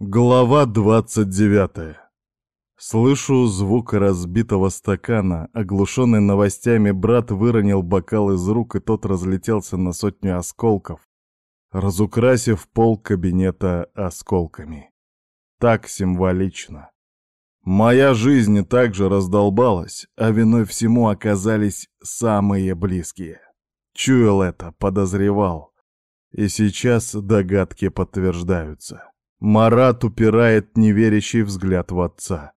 Глава 29. Слышу звук разбитого стакана. Оглушенный новостями брат выронил бокал из рук, и тот разлетелся на сотню осколков, разукрасив пол кабинета осколками. Так символично. Моя жизнь также раздолбалась, а виной всему оказались самые близкие. Чуял это, подозревал. И сейчас догадки подтверждаются. Марат упирает неверящий взгляд в отца.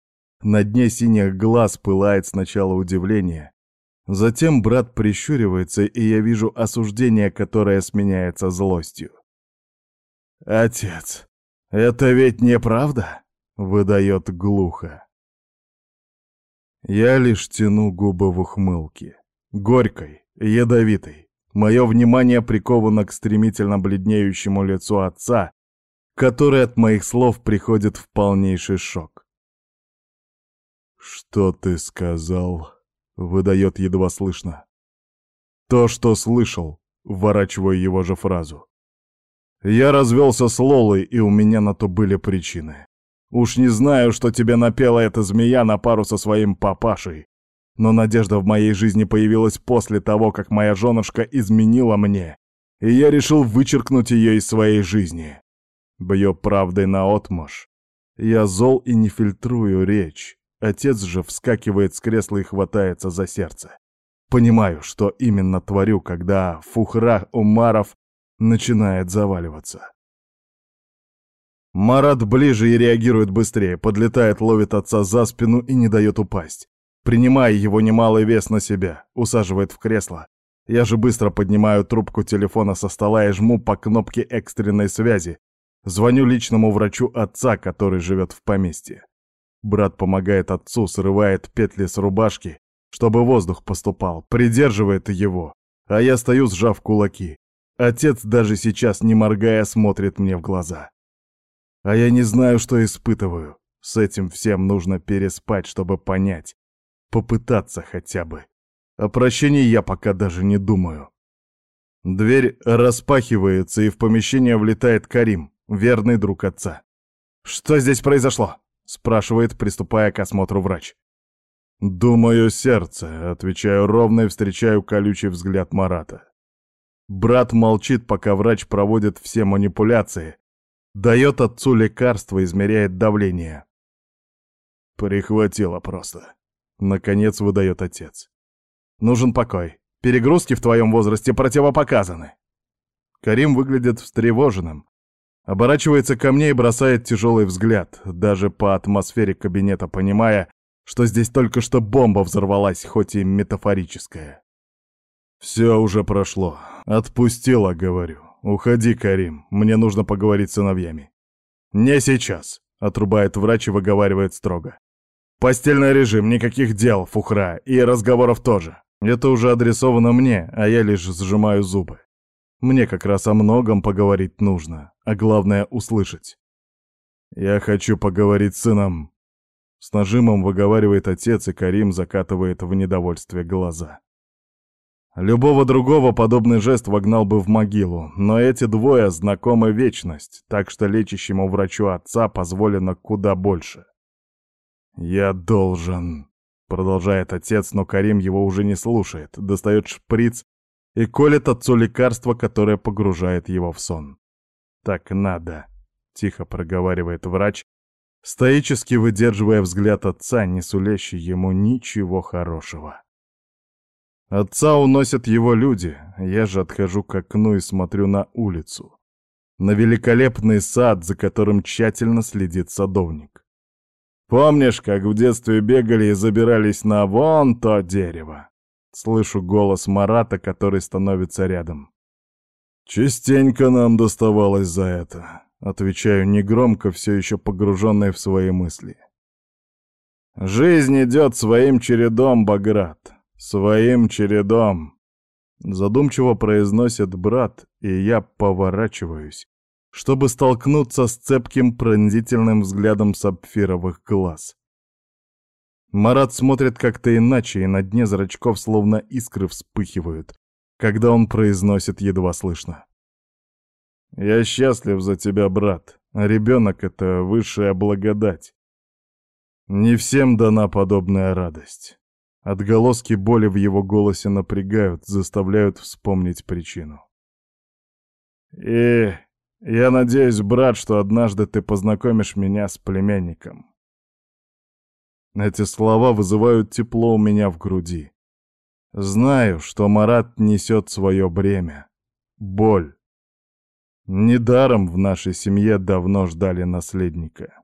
На дне синих глаз пылает сначала удивление. Затем брат прищуривается, и я вижу осуждение, которое сменяется злостью. «Отец, это ведь неправда?» — выдает глухо. Я лишь тяну губы в ухмылке. Горькой, ядовитой. Мое внимание приковано к стремительно бледнеющему лицу отца, который от моих слов приходит в полнейший шок. «Что ты сказал?» — выдает едва слышно. «То, что слышал», — вворачиваю его же фразу. «Я развелся с Лолой, и у меня на то были причины. Уж не знаю, что тебе напела эта змея на пару со своим папашей, но надежда в моей жизни появилась после того, как моя женушка изменила мне, и я решил вычеркнуть ее из своей жизни. Бью правдой наотмашь. Я зол и не фильтрую речь. Отец же вскакивает с кресла и хватается за сердце. Понимаю, что именно творю, когда фухра Умаров начинает заваливаться. Марат ближе и реагирует быстрее, подлетает, ловит отца за спину и не дает упасть. Принимая его немалый вес на себя, усаживает в кресло. Я же быстро поднимаю трубку телефона со стола и жму по кнопке экстренной связи, Звоню личному врачу отца, который живет в поместье. Брат помогает отцу, срывает петли с рубашки, чтобы воздух поступал, придерживает его, а я стою, сжав кулаки. Отец даже сейчас, не моргая, смотрит мне в глаза. А я не знаю, что испытываю. С этим всем нужно переспать, чтобы понять. Попытаться хотя бы. О прощении я пока даже не думаю. Дверь распахивается, и в помещение влетает Карим верный друг отца. «Что здесь произошло?» — спрашивает, приступая к осмотру врач. «Думаю, сердце», — отвечаю ровно и встречаю колючий взгляд Марата. Брат молчит, пока врач проводит все манипуляции, дает отцу лекарство, измеряет давление. Прихватило просто. Наконец выдает отец. Нужен покой. Перегрузки в твоем возрасте противопоказаны. Карим выглядит встревоженным, Оборачивается ко мне и бросает тяжелый взгляд, даже по атмосфере кабинета понимая, что здесь только что бомба взорвалась, хоть и метафорическая. «Все уже прошло. Отпустила, говорю. Уходи, Карим, мне нужно поговорить с сыновьями». «Не сейчас», — отрубает врач и выговаривает строго. «Постельный режим, никаких дел, фухра, и разговоров тоже. Это уже адресовано мне, а я лишь сжимаю зубы. Мне как раз о многом поговорить нужно, а главное — услышать. «Я хочу поговорить с сыном», — с нажимом выговаривает отец, и Карим закатывает в недовольстве глаза. Любого другого подобный жест вогнал бы в могилу, но эти двое знакомы вечность, так что лечащему врачу отца позволено куда больше. «Я должен...» — продолжает отец, но Карим его уже не слушает, достает шприц и колет отцу лекарство, которое погружает его в сон. «Так надо», — тихо проговаривает врач, стоически выдерживая взгляд отца, не сулящий ему ничего хорошего. Отца уносят его люди, я же отхожу к окну и смотрю на улицу. На великолепный сад, за которым тщательно следит садовник. Помнишь, как в детстве бегали и забирались на вон то дерево? Слышу голос Марата, который становится рядом. «Частенько нам доставалось за это», — отвечаю негромко, все еще погруженный в свои мысли. «Жизнь идет своим чередом, Баграт, своим чередом», — задумчиво произносит брат, и я поворачиваюсь, чтобы столкнуться с цепким пронзительным взглядом сапфировых глаз. Марат смотрит как-то иначе, и на дне зрачков словно искры вспыхивают, когда он произносит едва слышно. «Я счастлив за тебя, брат», — ребенок — это высшая благодать. Не всем дана подобная радость. Отголоски боли в его голосе напрягают, заставляют вспомнить причину. И я надеюсь, брат, что однажды ты познакомишь меня с племянником. Эти слова вызывают тепло у меня в груди. Знаю, что Марат несет свое бремя. Боль. Недаром в нашей семье давно ждали наследника.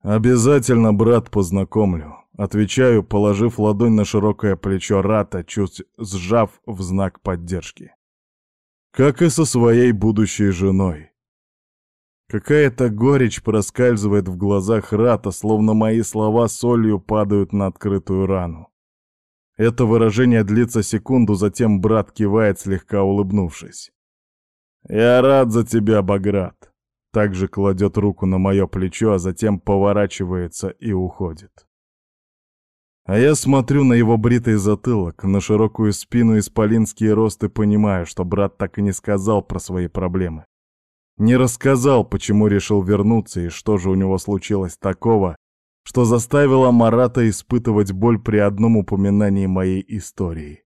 «Обязательно, брат, познакомлю», — отвечаю, положив ладонь на широкое плечо Рата, чуть сжав в знак поддержки как и со своей будущей женой. Какая-то горечь проскальзывает в глазах Рата, словно мои слова солью падают на открытую рану. Это выражение длится секунду, затем брат кивает, слегка улыбнувшись. «Я рад за тебя, Баграт!» Также кладет руку на мое плечо, а затем поворачивается и уходит. А я смотрю на его бритый затылок, на широкую спину и рост и понимаю, что брат так и не сказал про свои проблемы. Не рассказал, почему решил вернуться и что же у него случилось такого, что заставило Марата испытывать боль при одном упоминании моей истории.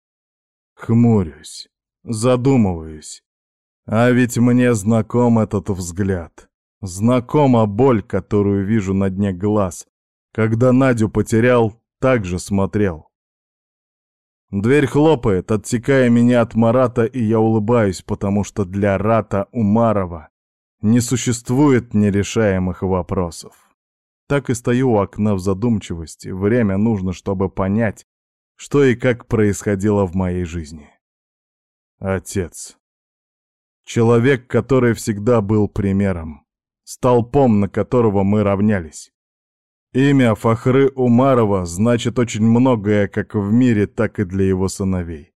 Хмурюсь, задумываюсь. А ведь мне знаком этот взгляд. Знакома боль, которую вижу на дне глаз, когда Надю потерял также смотрел. Дверь хлопает, отсекая меня от Марата, и я улыбаюсь, потому что для Рата Умарова не существует нерешаемых вопросов. Так и стою у окна в задумчивости. Время нужно, чтобы понять, что и как происходило в моей жизни. Отец. Человек, который всегда был примером. Столпом, на которого мы равнялись. Имя Фахры Умарова значит очень многое как в мире, так и для его сыновей.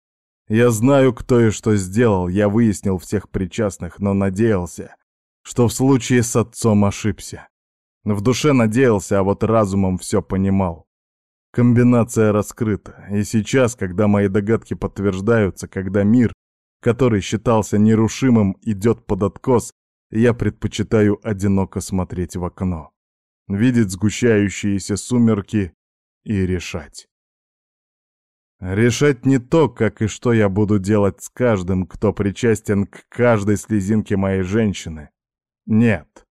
Я знаю, кто и что сделал, я выяснил всех причастных, но надеялся, что в случае с отцом ошибся. В душе надеялся, а вот разумом все понимал. Комбинация раскрыта, и сейчас, когда мои догадки подтверждаются, когда мир, который считался нерушимым, идет под откос, я предпочитаю одиноко смотреть в окно видеть сгущающиеся сумерки и решать. Решать не то, как и что я буду делать с каждым, кто причастен к каждой слезинке моей женщины. Нет.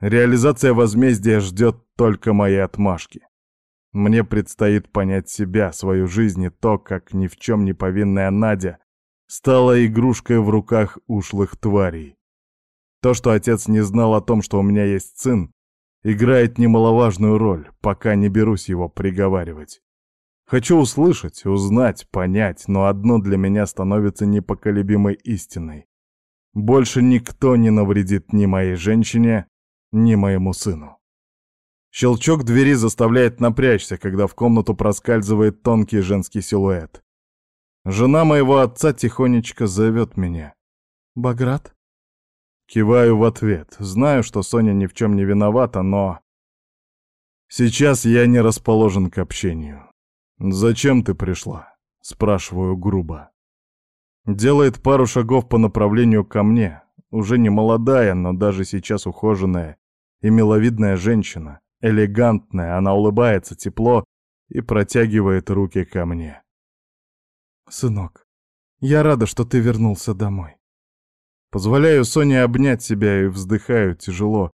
Реализация возмездия ждет только моей отмашки. Мне предстоит понять себя, свою жизнь и то, как ни в чем не повинная Надя стала игрушкой в руках ушлых тварей. То, что отец не знал о том, что у меня есть сын, играет немаловажную роль, пока не берусь его приговаривать. Хочу услышать, узнать, понять, но одно для меня становится непоколебимой истиной. Больше никто не навредит ни моей женщине, ни моему сыну. Щелчок двери заставляет напрячься, когда в комнату проскальзывает тонкий женский силуэт. Жена моего отца тихонечко зовет меня. «Баграт?» Киваю в ответ. Знаю, что Соня ни в чем не виновата, но... Сейчас я не расположен к общению. «Зачем ты пришла?» — спрашиваю грубо. Делает пару шагов по направлению ко мне. Уже не молодая, но даже сейчас ухоженная и миловидная женщина. Элегантная, она улыбается тепло и протягивает руки ко мне. «Сынок, я рада, что ты вернулся домой. Позволяю Соне обнять себя и вздыхаю тяжело.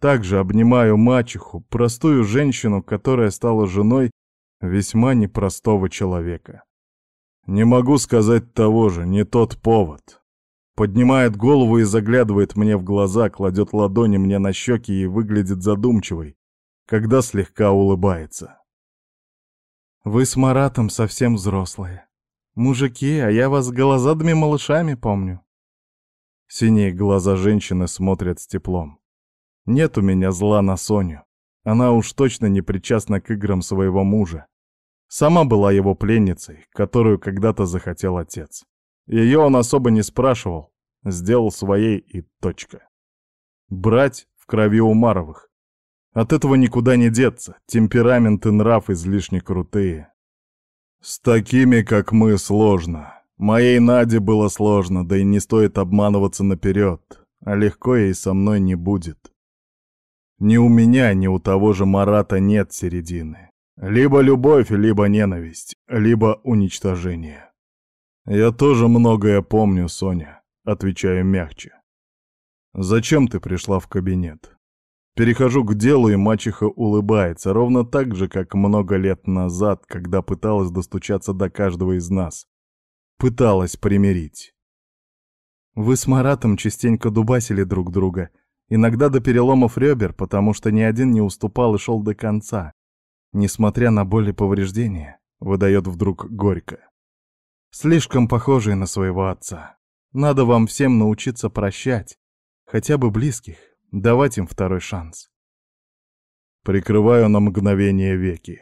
Также обнимаю мачеху, простую женщину, которая стала женой весьма непростого человека. Не могу сказать того же, не тот повод. Поднимает голову и заглядывает мне в глаза, кладет ладони мне на щеки и выглядит задумчивой, когда слегка улыбается. Вы с Маратом совсем взрослые. Мужики, а я вас голозадыми малышами помню. Синие глаза женщины смотрят с теплом. Нет у меня зла на Соню. Она уж точно не причастна к играм своего мужа. Сама была его пленницей, которую когда-то захотел отец. Ее он особо не спрашивал, сделал своей и точка. Брать в крови Умаровых. От этого никуда не деться, темперамент и нрав излишне крутые. С такими, как мы, сложно. Моей Наде было сложно, да и не стоит обманываться наперед. а легко ей со мной не будет. Ни у меня, ни у того же Марата нет середины. Либо любовь, либо ненависть, либо уничтожение. Я тоже многое помню, Соня, отвечаю мягче. Зачем ты пришла в кабинет? Перехожу к делу, и мачеха улыбается, ровно так же, как много лет назад, когда пыталась достучаться до каждого из нас. Пыталась примирить. Вы с Маратом частенько дубасили друг друга, иногда до переломов ребер, потому что ни один не уступал и шел до конца. Несмотря на боль и повреждения, выдает вдруг горько. Слишком похожий на своего отца. Надо вам всем научиться прощать, хотя бы близких, давать им второй шанс. Прикрываю на мгновение веки.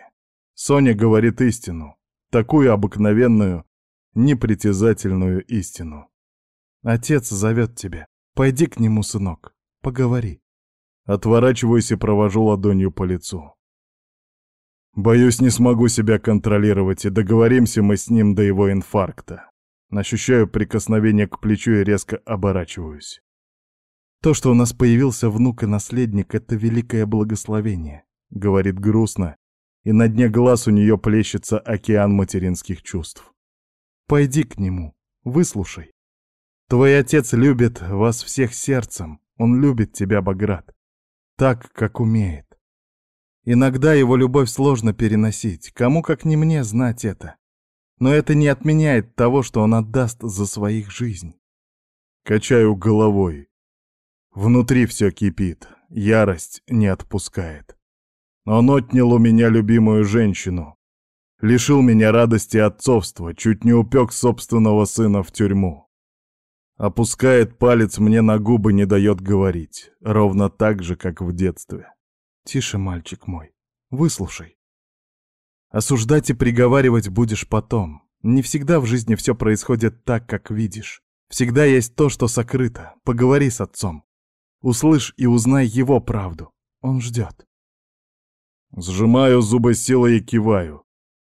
Соня говорит истину, такую обыкновенную, непритязательную истину. Отец зовет тебя. Пойди к нему, сынок, поговори. Отворачиваюсь и провожу ладонью по лицу. Боюсь, не смогу себя контролировать, и договоримся мы с ним до его инфаркта. Ощущаю прикосновение к плечу и резко оборачиваюсь. То, что у нас появился внук и наследник, — это великое благословение, — говорит грустно, и на дне глаз у нее плещется океан материнских чувств. Пойди к нему, выслушай. Твой отец любит вас всех сердцем, он любит тебя, Баграт, так, как умеет. Иногда его любовь сложно переносить, кому как не мне знать это. Но это не отменяет того, что он отдаст за своих жизнь. Качаю головой. Внутри все кипит, ярость не отпускает. Он отнял у меня любимую женщину. Лишил меня радости отцовства, чуть не упек собственного сына в тюрьму. Опускает палец мне на губы, не дает говорить, ровно так же, как в детстве. Тише, мальчик мой, выслушай. Осуждать и приговаривать будешь потом. Не всегда в жизни все происходит так, как видишь. Всегда есть то, что сокрыто. Поговори с отцом. Услышь и узнай его правду. Он ждет. Сжимаю зубы силой и киваю.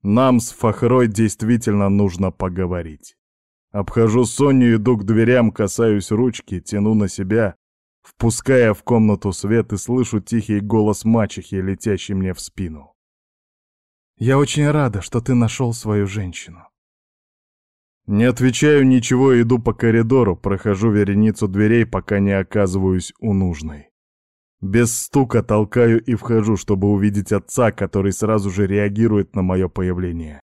Нам с Фахрой действительно нужно поговорить. Обхожу Соню, иду к дверям, касаюсь ручки, тяну на себя, впуская в комнату свет и слышу тихий голос мачехи, летящий мне в спину. «Я очень рада, что ты нашел свою женщину. Не отвечаю ничего иду по коридору, прохожу вереницу дверей, пока не оказываюсь у нужной. Без стука толкаю и вхожу, чтобы увидеть отца, который сразу же реагирует на мое появление.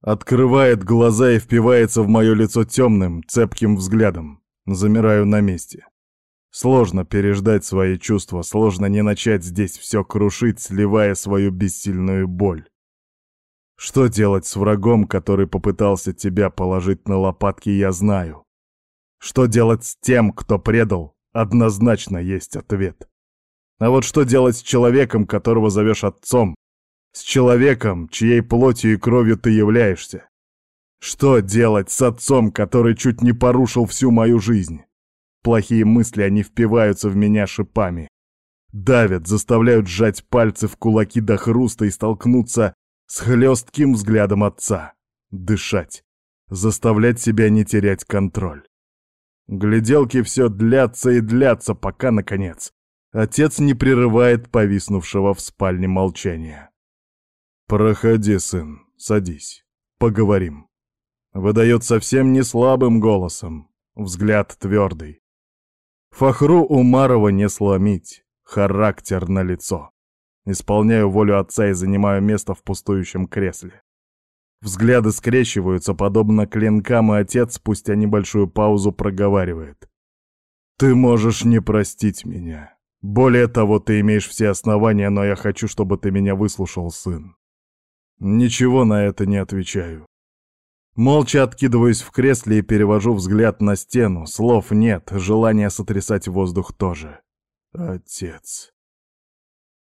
Открывает глаза и впивается в мое лицо темным, цепким взглядом. Замираю на месте. Сложно переждать свои чувства, сложно не начать здесь все крушить, сливая свою бессильную боль. Что делать с врагом, который попытался тебя положить на лопатки, я знаю. Что делать с тем, кто предал, однозначно есть ответ. А вот что делать с человеком, которого зовешь отцом? С человеком, чьей плотью и кровью ты являешься? Что делать с отцом, который чуть не порушил всю мою жизнь? Плохие мысли, они впиваются в меня шипами. Давят, заставляют сжать пальцы в кулаки до хруста и столкнуться с хлестким взглядом отца. Дышать. Заставлять себя не терять контроль. Гляделки все длятся и длятся, пока, наконец, отец не прерывает повиснувшего в спальне молчания. «Проходи, сын, садись, поговорим». Выдает совсем не слабым голосом, взгляд твердый. Фахру Умарова не сломить, характер на лицо. Исполняю волю отца и занимаю место в пустующем кресле. Взгляды скрещиваются, подобно клинкам, и отец спустя небольшую паузу проговаривает. «Ты можешь не простить меня. Более того, ты имеешь все основания, но я хочу, чтобы ты меня выслушал, сын». Ничего на это не отвечаю. Молча откидываюсь в кресле и перевожу взгляд на стену. Слов нет, желания сотрясать воздух тоже. Отец.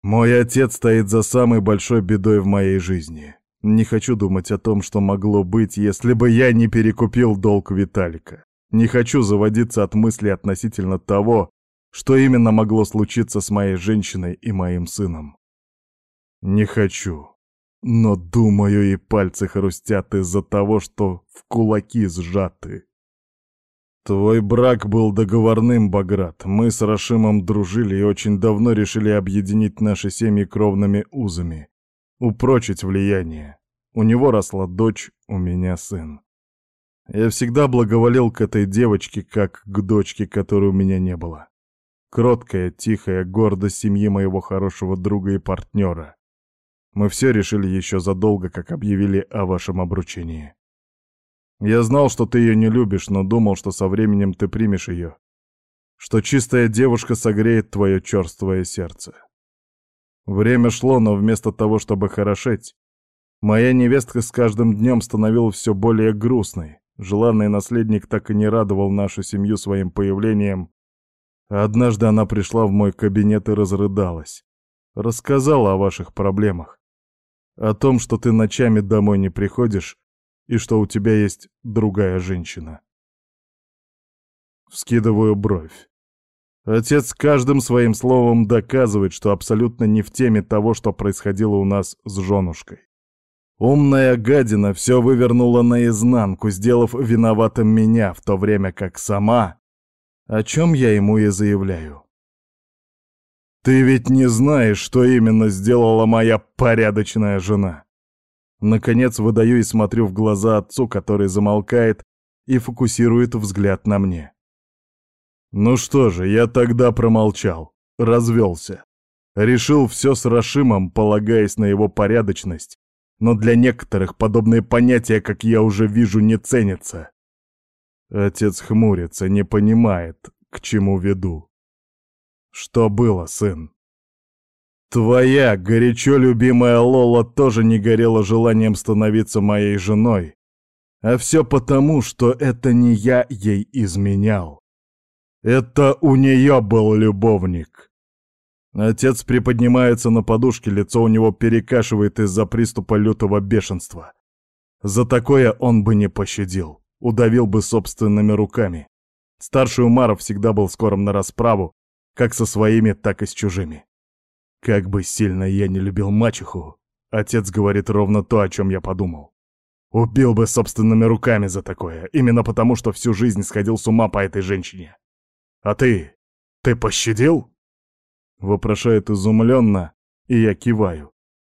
Мой отец стоит за самой большой бедой в моей жизни. Не хочу думать о том, что могло быть, если бы я не перекупил долг Виталика. Не хочу заводиться от мысли относительно того, что именно могло случиться с моей женщиной и моим сыном. Не хочу. Но, думаю, и пальцы хрустят из-за того, что в кулаки сжаты. Твой брак был договорным, Баграт. Мы с Рашимом дружили и очень давно решили объединить наши семьи кровными узами, упрочить влияние. У него росла дочь, у меня сын. Я всегда благоволил к этой девочке, как к дочке, которой у меня не было. Кроткая, тихая, гордость семьи моего хорошего друга и партнера. Мы все решили еще задолго, как объявили о вашем обручении. Я знал, что ты ее не любишь, но думал, что со временем ты примешь ее. Что чистая девушка согреет твое черствое сердце. Время шло, но вместо того, чтобы хорошеть, моя невестка с каждым днем становилась все более грустной. Желанный наследник так и не радовал нашу семью своим появлением. однажды она пришла в мой кабинет и разрыдалась. Рассказала о ваших проблемах. О том, что ты ночами домой не приходишь и что у тебя есть другая женщина. Вскидываю бровь. Отец каждым своим словом доказывает, что абсолютно не в теме того, что происходило у нас с женушкой. Умная гадина все вывернула наизнанку, сделав виноватым меня, в то время как сама... О чем я ему и заявляю. «Ты ведь не знаешь, что именно сделала моя порядочная жена!» Наконец выдаю и смотрю в глаза отцу, который замолкает и фокусирует взгляд на мне. Ну что же, я тогда промолчал, развелся. Решил все с Рашимом, полагаясь на его порядочность, но для некоторых подобные понятия, как я уже вижу, не ценятся. Отец хмурится, не понимает, к чему веду. Что было, сын? Твоя горячо любимая Лола тоже не горела желанием становиться моей женой. А все потому, что это не я ей изменял. Это у нее был любовник. Отец приподнимается на подушке, лицо у него перекашивает из-за приступа лютого бешенства. За такое он бы не пощадил, удавил бы собственными руками. Старший Умаров всегда был скором на расправу, как со своими, так и с чужими. Как бы сильно я не любил мачеху, отец говорит ровно то, о чем я подумал. Убил бы собственными руками за такое, именно потому, что всю жизнь сходил с ума по этой женщине. А ты? Ты пощадил? Вопрошает изумленно, и я киваю.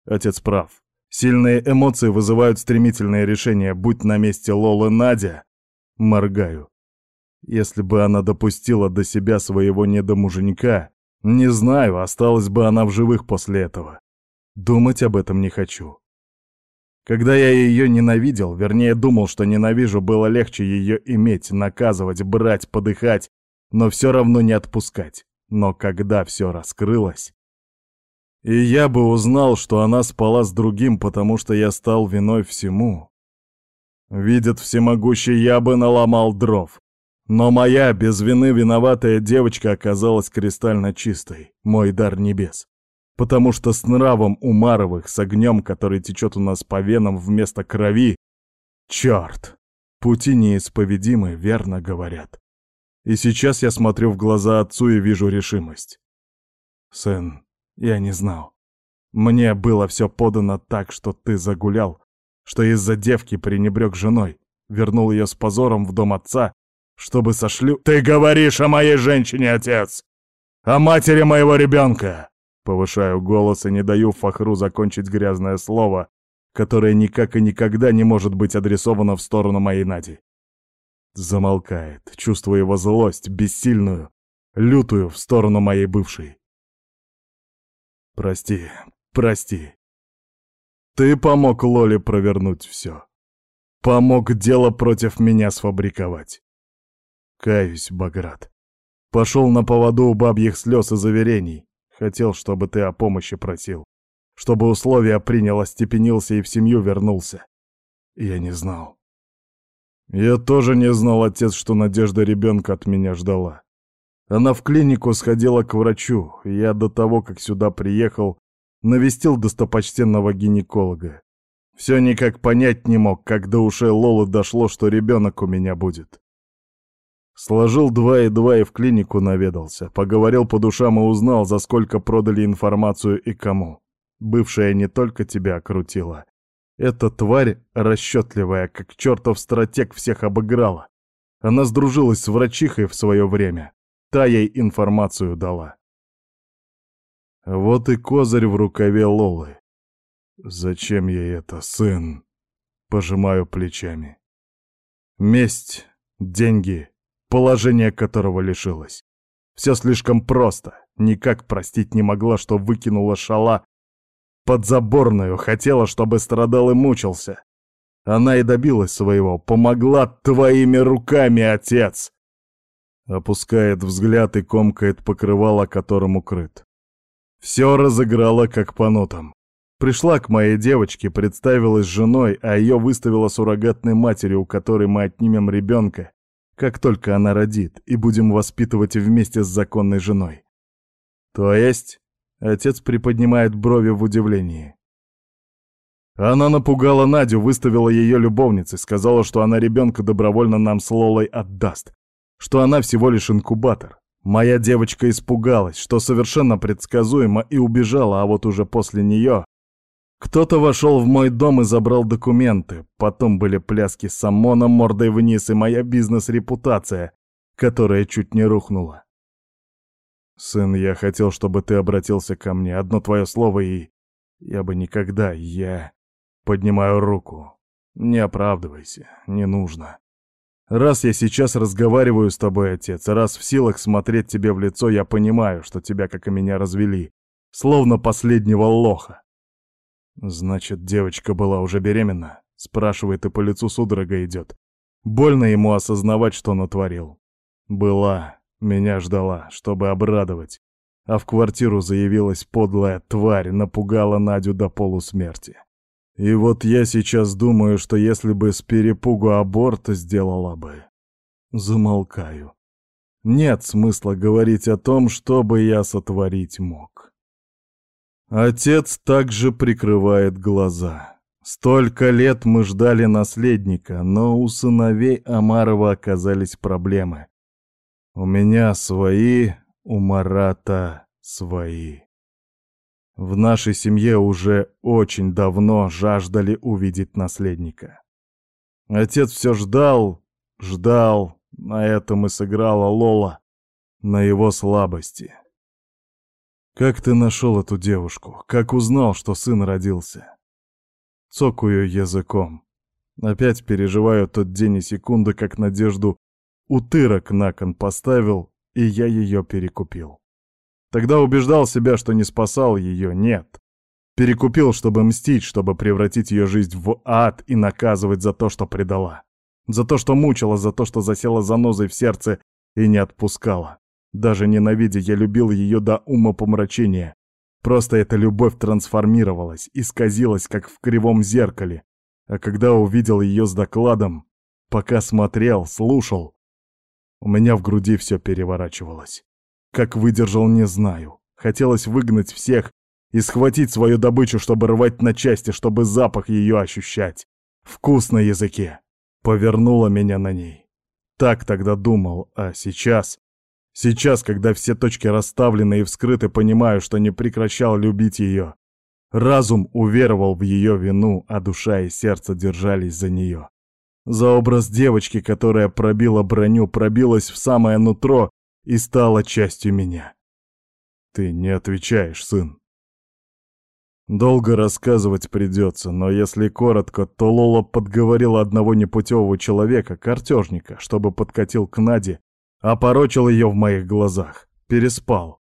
Отец прав. Сильные эмоции вызывают стремительные решения, будь на месте Лолы Надя. Моргаю. Если бы она допустила до себя своего недомуженька, не знаю, осталась бы она в живых после этого. Думать об этом не хочу. Когда я ее ненавидел, вернее думал, что ненавижу, было легче ее иметь, наказывать, брать, подыхать, но все равно не отпускать. Но когда все раскрылось... И я бы узнал, что она спала с другим, потому что я стал виной всему. Видят всемогущий, я бы наломал дров. Но моя, без вины виноватая девочка оказалась кристально чистой, мой дар небес. Потому что с нравом Умаровых, с огнем, который течет у нас по венам вместо крови... Черт! Пути неисповедимы, верно говорят. И сейчас я смотрю в глаза отцу и вижу решимость. Сын, я не знал. Мне было все подано так, что ты загулял, что из-за девки пренебрег женой, вернул ее с позором в дом отца, чтобы сошлю... Ты говоришь о моей женщине, отец! О матери моего ребенка! Повышаю голос и не даю Фахру закончить грязное слово, которое никак и никогда не может быть адресовано в сторону моей Нади. Замолкает, чувствуя его злость, бессильную, лютую в сторону моей бывшей. Прости, прости. Ты помог Лоле провернуть все. Помог дело против меня сфабриковать. Каюсь, Баграт. Пошел на поводу у бабьих слез и заверений. Хотел, чтобы ты о помощи просил. Чтобы условия принял, остепенился и в семью вернулся. Я не знал. Я тоже не знал, отец, что Надежда ребенка от меня ждала. Она в клинику сходила к врачу, я до того, как сюда приехал, навестил достопочтенного гинеколога. Все никак понять не мог, как до ушей Лолы дошло, что ребенок у меня будет. Сложил два и два и в клинику наведался, поговорил по душам и узнал, за сколько продали информацию и кому. Бывшая не только тебя крутила, эта тварь, расчетливая, как чертов стратег, всех обыграла. Она сдружилась с врачихой в свое время. Та ей информацию дала. Вот и козырь в рукаве Лолы. Зачем ей это, сын? Пожимаю плечами. Месть, деньги, положение которого лишилась. Все слишком просто. Никак простить не могла, что выкинула шала подзаборную, хотела, чтобы страдал и мучился. Она и добилась своего, помогла твоими руками, отец!» Опускает взгляд и комкает покрывало, которым укрыт. Все разыграла как по нотам. Пришла к моей девочке, представилась женой, а ее выставила суррогатной матерью, у которой мы отнимем ребенка, как только она родит, и будем воспитывать вместе с законной женой. То есть, отец приподнимает брови в удивлении. Она напугала Надю, выставила ее любовницей, сказала, что она ребенка добровольно нам с Лолой отдаст, что она всего лишь инкубатор. Моя девочка испугалась, что совершенно предсказуемо, и убежала, а вот уже после нее кто-то вошел в мой дом и забрал документы. Потом были пляски с ОМОНом мордой вниз и моя бизнес-репутация, которая чуть не рухнула. Сын, я хотел, чтобы ты обратился ко мне. Одно твое слово и... Я бы никогда... Я... Поднимаю руку. Не оправдывайся, не нужно. Раз я сейчас разговариваю с тобой, отец, раз в силах смотреть тебе в лицо, я понимаю, что тебя, как и меня, развели. Словно последнего лоха. Значит, девочка была уже беременна? Спрашивает, и по лицу судорога идет. Больно ему осознавать, что натворил. Была, меня ждала, чтобы обрадовать. А в квартиру заявилась подлая тварь, напугала Надю до полусмерти. И вот я сейчас думаю, что если бы с перепугу аборт сделала бы... Замолкаю. Нет смысла говорить о том, что бы я сотворить мог. Отец также прикрывает глаза. Столько лет мы ждали наследника, но у сыновей Амарова оказались проблемы. У меня свои, у Марата свои. В нашей семье уже очень давно жаждали увидеть наследника. Отец все ждал, ждал, на этом и сыграла Лола, на его слабости. «Как ты нашел эту девушку? Как узнал, что сын родился?» Цокаю языком. Опять переживаю тот день и секунды, как надежду утырок на кон поставил, и я ее перекупил. Тогда убеждал себя, что не спасал ее, нет. Перекупил, чтобы мстить, чтобы превратить ее жизнь в ад и наказывать за то, что предала. За то, что мучила, за то, что засела занозой в сердце и не отпускала. Даже ненавидя, я любил ее до ума помрачения. Просто эта любовь трансформировалась, исказилась, как в кривом зеркале. А когда увидел ее с докладом, пока смотрел, слушал, у меня в груди все переворачивалось. Как выдержал, не знаю. Хотелось выгнать всех и схватить свою добычу, чтобы рвать на части, чтобы запах ее ощущать. Вкус на языке. Повернула меня на ней. Так тогда думал, а сейчас... Сейчас, когда все точки расставлены и вскрыты, понимаю, что не прекращал любить ее. Разум уверовал в ее вину, а душа и сердце держались за нее. За образ девочки, которая пробила броню, пробилась в самое нутро и стала частью меня. Ты не отвечаешь, сын. Долго рассказывать придется, но если коротко, то Лола подговорила одного непутевого человека, картежника, чтобы подкатил к Наде, опорочил ее в моих глазах, переспал.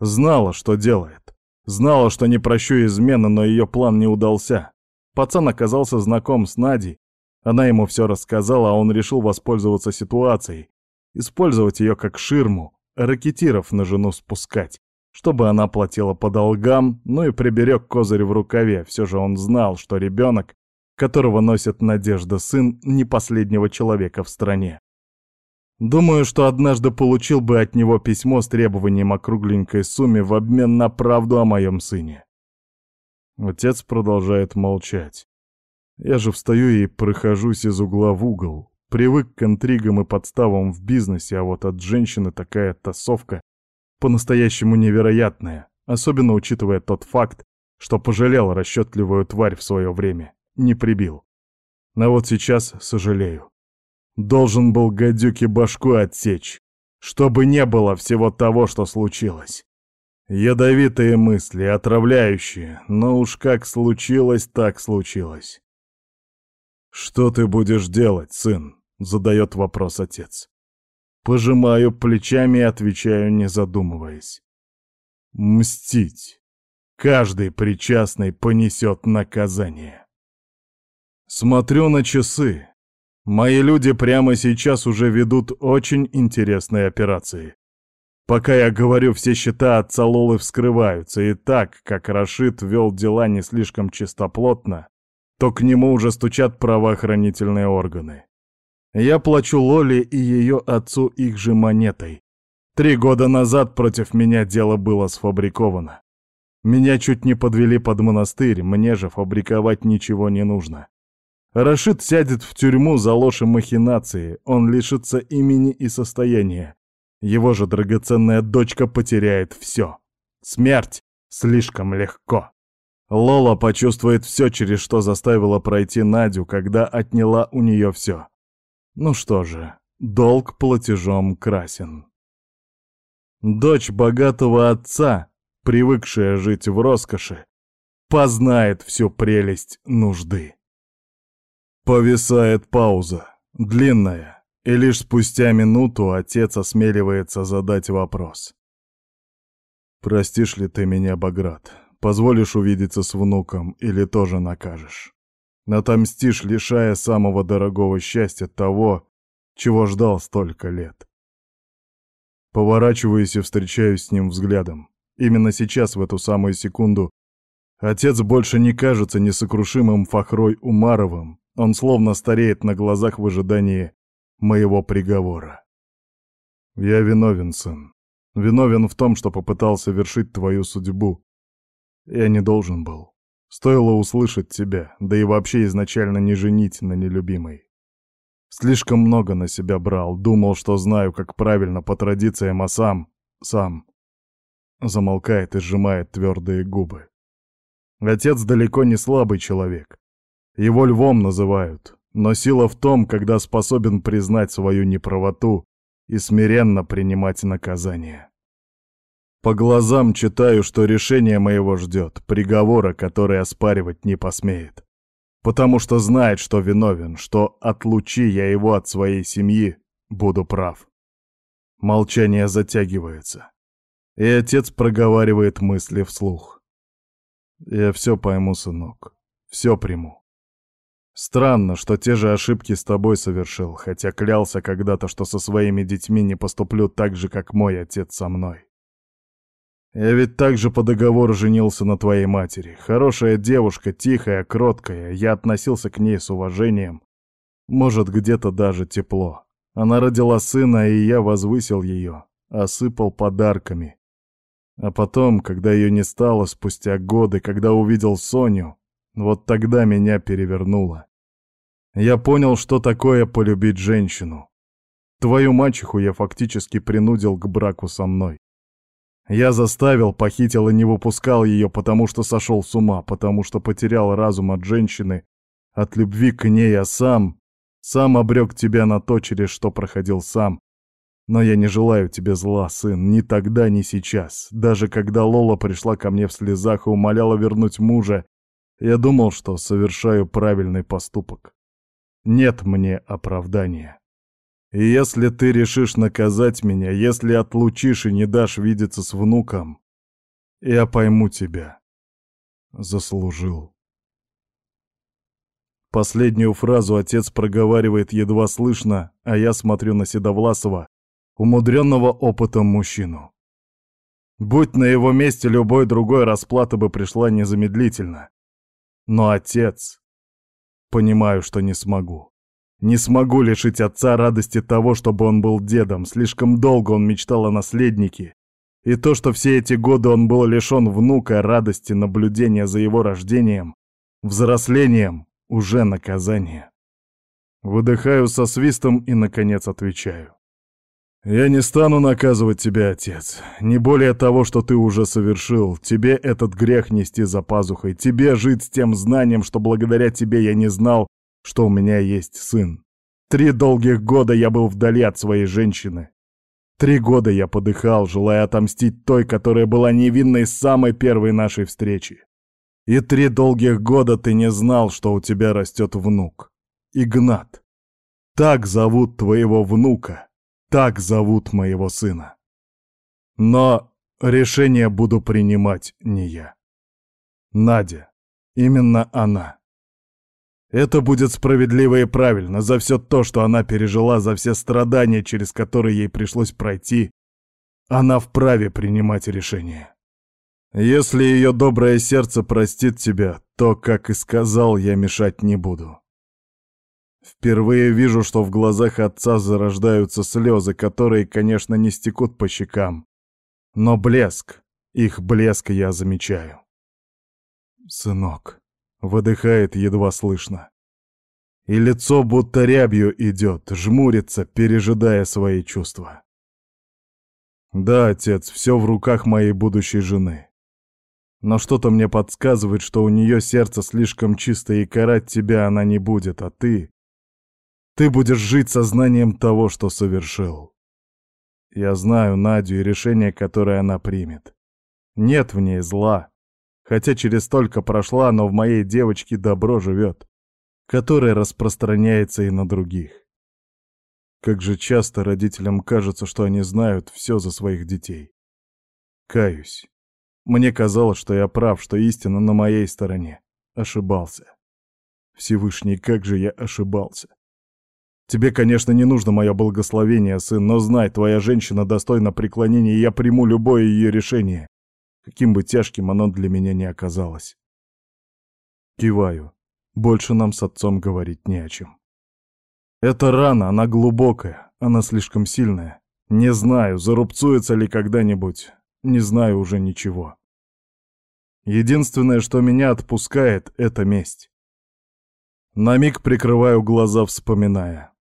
Знала, что делает. Знала, что не прощу измены, но ее план не удался. Пацан оказался знаком с Надей. Она ему все рассказала, а он решил воспользоваться ситуацией Использовать ее как ширму, ракетиров на жену спускать, чтобы она платила по долгам, ну и приберег козырь в рукаве. Все же он знал, что ребенок, которого носит Надежда сын, не последнего человека в стране. Думаю, что однажды получил бы от него письмо с требованием о кругленькой сумме в обмен на правду о моем сыне. Отец продолжает молчать. Я же встаю и прохожусь из угла в угол, Привык к интригам и подставам в бизнесе, а вот от женщины такая тасовка по-настоящему невероятная, особенно учитывая тот факт, что пожалел расчетливую тварь в свое время, не прибил. Но вот сейчас сожалею. Должен был гадюке башку отсечь, чтобы не было всего того, что случилось. Ядовитые мысли, отравляющие, но уж как случилось, так случилось. «Что ты будешь делать, сын?» — задает вопрос отец. Пожимаю плечами и отвечаю, не задумываясь. «Мстить. Каждый причастный понесет наказание». Смотрю на часы. Мои люди прямо сейчас уже ведут очень интересные операции. Пока я говорю, все счета отца Лолы вскрываются, и так, как Рашид вел дела не слишком чистоплотно, то к нему уже стучат правоохранительные органы. Я плачу Лоле и ее отцу их же монетой. Три года назад против меня дело было сфабриковано. Меня чуть не подвели под монастырь, мне же фабриковать ничего не нужно. Рашид сядет в тюрьму за ложь и махинации, он лишится имени и состояния. Его же драгоценная дочка потеряет все. Смерть слишком легко. Лола почувствует все, через что заставила пройти Надю, когда отняла у нее все. Ну что же, долг платежом красен. Дочь богатого отца, привыкшая жить в роскоши, познает всю прелесть нужды. Повисает пауза, длинная, и лишь спустя минуту отец осмеливается задать вопрос. «Простишь ли ты меня, Баграт? Позволишь увидеться с внуком или тоже накажешь? Отомстишь, лишая самого дорогого счастья того, чего ждал столько лет?» Поворачиваюсь и встречаюсь с ним взглядом. Именно сейчас, в эту самую секунду, отец больше не кажется несокрушимым Фахрой Умаровым, он словно стареет на глазах в ожидании моего приговора. Я виновен, сын. Виновен в том, что попытался вершить твою судьбу. Я не должен был. Стоило услышать тебя, да и вообще изначально не женить на нелюбимой. Слишком много на себя брал, думал, что знаю, как правильно по традициям, а сам... сам... Замолкает и сжимает твердые губы. Отец далеко не слабый человек. Его львом называют, но сила в том, когда способен признать свою неправоту и смиренно принимать наказание. По глазам читаю, что решение моего ждет, приговора, который оспаривать не посмеет. Потому что знает, что виновен, что отлучи я его от своей семьи, буду прав. Молчание затягивается. И отец проговаривает мысли вслух. Я все пойму, сынок, все приму. Странно, что те же ошибки с тобой совершил, хотя клялся когда-то, что со своими детьми не поступлю так же, как мой отец со мной. Я ведь также по договору женился на твоей матери. Хорошая девушка, тихая, кроткая, я относился к ней с уважением. Может, где-то даже тепло. Она родила сына, и я возвысил ее, осыпал подарками. А потом, когда ее не стало, спустя годы, когда увидел Соню, вот тогда меня перевернуло. Я понял, что такое полюбить женщину. Твою мачеху я фактически принудил к браку со мной. Я заставил, похитил и не выпускал ее, потому что сошел с ума, потому что потерял разум от женщины, от любви к ней, а сам... Сам обрек тебя на то, через что проходил сам. Но я не желаю тебе зла, сын, ни тогда, ни сейчас. Даже когда Лола пришла ко мне в слезах и умоляла вернуть мужа, я думал, что совершаю правильный поступок. Нет мне оправдания. И если ты решишь наказать меня, если отлучишь и не дашь видеться с внуком, я пойму тебя. Заслужил. Последнюю фразу отец проговаривает едва слышно, а я смотрю на Седовласова, умудренного опытом мужчину. Будь на его месте любой другой, расплата бы пришла незамедлительно. Но отец... Понимаю, что не смогу. Не смогу лишить отца радости того, чтобы он был дедом. Слишком долго он мечтал о наследнике. И то, что все эти годы он был лишен внука радости наблюдения за его рождением, взрослением, уже наказание. Выдыхаю со свистом и, наконец, отвечаю. «Я не стану наказывать тебя, отец. Не более того, что ты уже совершил. Тебе этот грех нести за пазухой. Тебе жить с тем знанием, что благодаря тебе я не знал, что у меня есть сын. Три долгих года я был вдали от своей женщины. Три года я подыхал, желая отомстить той, которая была невинной с самой первой нашей встречи. И три долгих года ты не знал, что у тебя растет внук. Игнат. Так зовут твоего внука. Так зовут моего сына. Но решение буду принимать не я. Надя. Именно она. Это будет справедливо и правильно за все то, что она пережила, за все страдания, через которые ей пришлось пройти. Она вправе принимать решение. Если ее доброе сердце простит тебя, то, как и сказал, я мешать не буду. Впервые вижу, что в глазах отца зарождаются слезы, которые, конечно, не стекут по щекам. Но блеск, их блеск я замечаю. «Сынок», — выдыхает едва слышно. И лицо будто рябью идет, жмурится, пережидая свои чувства. «Да, отец, все в руках моей будущей жены. Но что-то мне подсказывает, что у нее сердце слишком чистое, и карать тебя она не будет, а ты... Ты будешь жить сознанием того, что совершил. Я знаю Надю и решение, которое она примет. Нет в ней зла. Хотя через столько прошла, но в моей девочке добро живет, которое распространяется и на других. Как же часто родителям кажется, что они знают все за своих детей. Каюсь. Мне казалось, что я прав, что истина на моей стороне. Ошибался. Всевышний, как же я ошибался. Тебе, конечно, не нужно мое благословение, сын, но знай, твоя женщина достойна преклонения, и я приму любое ее решение, каким бы тяжким оно для меня не оказалось. Киваю. Больше нам с отцом говорить не о чем. Эта рана, она глубокая, она слишком сильная. Не знаю, зарубцуется ли когда-нибудь, не знаю уже ничего. Единственное, что меня отпускает, — это месть. На миг прикрываю глаза, вспоминая.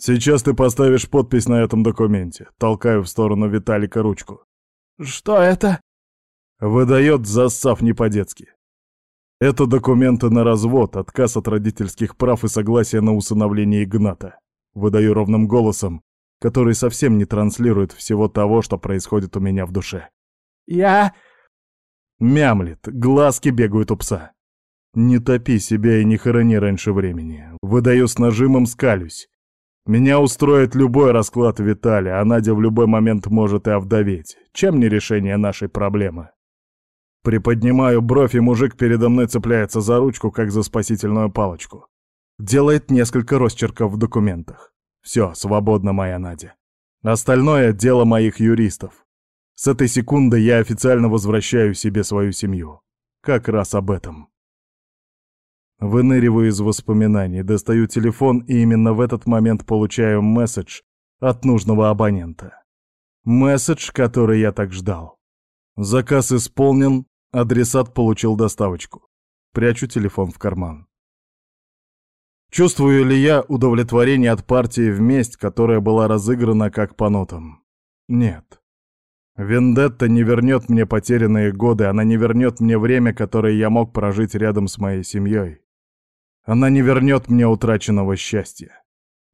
Сейчас ты поставишь подпись на этом документе. Толкаю в сторону Виталика ручку. Что это? Выдает, зассав не по-детски. Это документы на развод, отказ от родительских прав и согласие на усыновление Игната. Выдаю ровным голосом, который совсем не транслирует всего того, что происходит у меня в душе. «Я...» Мямлет, глазки бегают у пса. Не топи себя и не хорони раньше времени. Выдаю с нажимом, скалюсь. Меня устроит любой расклад Виталия, а Надя в любой момент может и овдоветь. Чем не решение нашей проблемы? Приподнимаю бровь, и мужик передо мной цепляется за ручку, как за спасительную палочку. Делает несколько росчерков в документах. Все, свободна моя Надя. Остальное — дело моих юристов. С этой секунды я официально возвращаю себе свою семью. Как раз об этом. Выныриваю из воспоминаний, достаю телефон и именно в этот момент получаю месседж от нужного абонента. Месседж, который я так ждал. Заказ исполнен, адресат получил доставочку. Прячу телефон в карман. Чувствую ли я удовлетворение от партии в месть, которая была разыграна как по нотам? Нет. Вендетта не вернет мне потерянные годы, она не вернет мне время, которое я мог прожить рядом с моей семьей. Она не вернет мне утраченного счастья.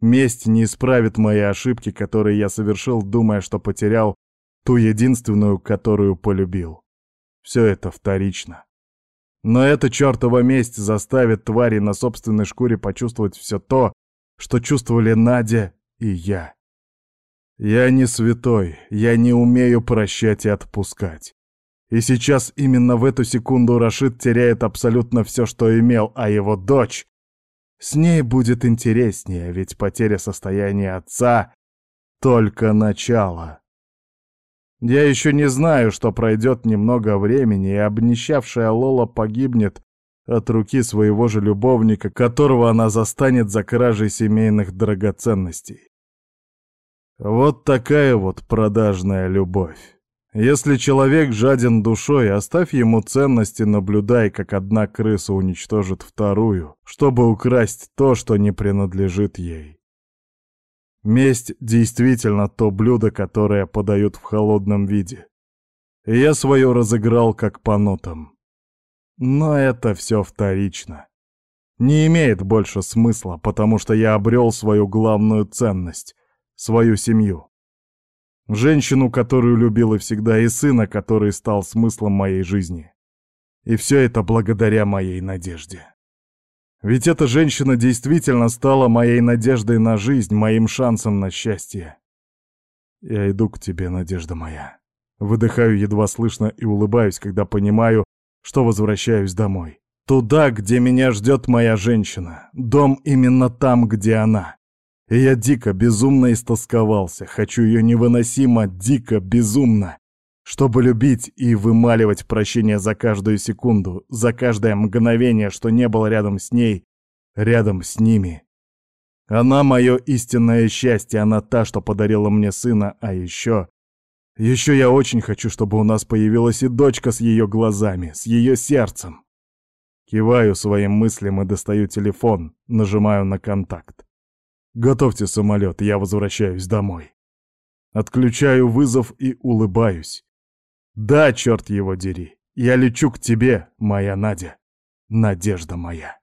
Месть не исправит мои ошибки, которые я совершил, думая, что потерял ту единственную, которую полюбил. Все это вторично. Но эта чертова месть заставит твари на собственной шкуре почувствовать все то, что чувствовали Надя и я. Я не святой, я не умею прощать и отпускать. И сейчас именно в эту секунду Рашид теряет абсолютно все, что имел, а его дочь... С ней будет интереснее, ведь потеря состояния отца — только начало. Я еще не знаю, что пройдет немного времени, и обнищавшая Лола погибнет от руки своего же любовника, которого она застанет за кражей семейных драгоценностей. Вот такая вот продажная любовь. Если человек жаден душой, оставь ему ценности, наблюдай, как одна крыса уничтожит вторую, чтобы украсть то, что не принадлежит ей. Месть действительно то блюдо, которое подают в холодном виде. И я свое разыграл как по нотам. Но это все вторично. не имеет больше смысла, потому что я обрел свою главную ценность — свою семью. Женщину, которую любил и всегда, и сына, который стал смыслом моей жизни. И все это благодаря моей надежде. Ведь эта женщина действительно стала моей надеждой на жизнь, моим шансом на счастье. Я иду к тебе, надежда моя. Выдыхаю едва слышно и улыбаюсь, когда понимаю, что возвращаюсь домой. Туда, где меня ждет моя женщина. Дом именно там, где она. Я дико, безумно истосковался. Хочу ее невыносимо, дико, безумно. Чтобы любить и вымаливать прощение за каждую секунду, за каждое мгновение, что не было рядом с ней, рядом с ними. Она мое истинное счастье, она та, что подарила мне сына, а еще... Еще я очень хочу, чтобы у нас появилась и дочка с ее глазами, с ее сердцем. Киваю своим мыслям и достаю телефон, нажимаю на контакт. Готовьте самолет, я возвращаюсь домой. Отключаю вызов и улыбаюсь. Да, черт его дери, я лечу к тебе, моя Надя, надежда моя.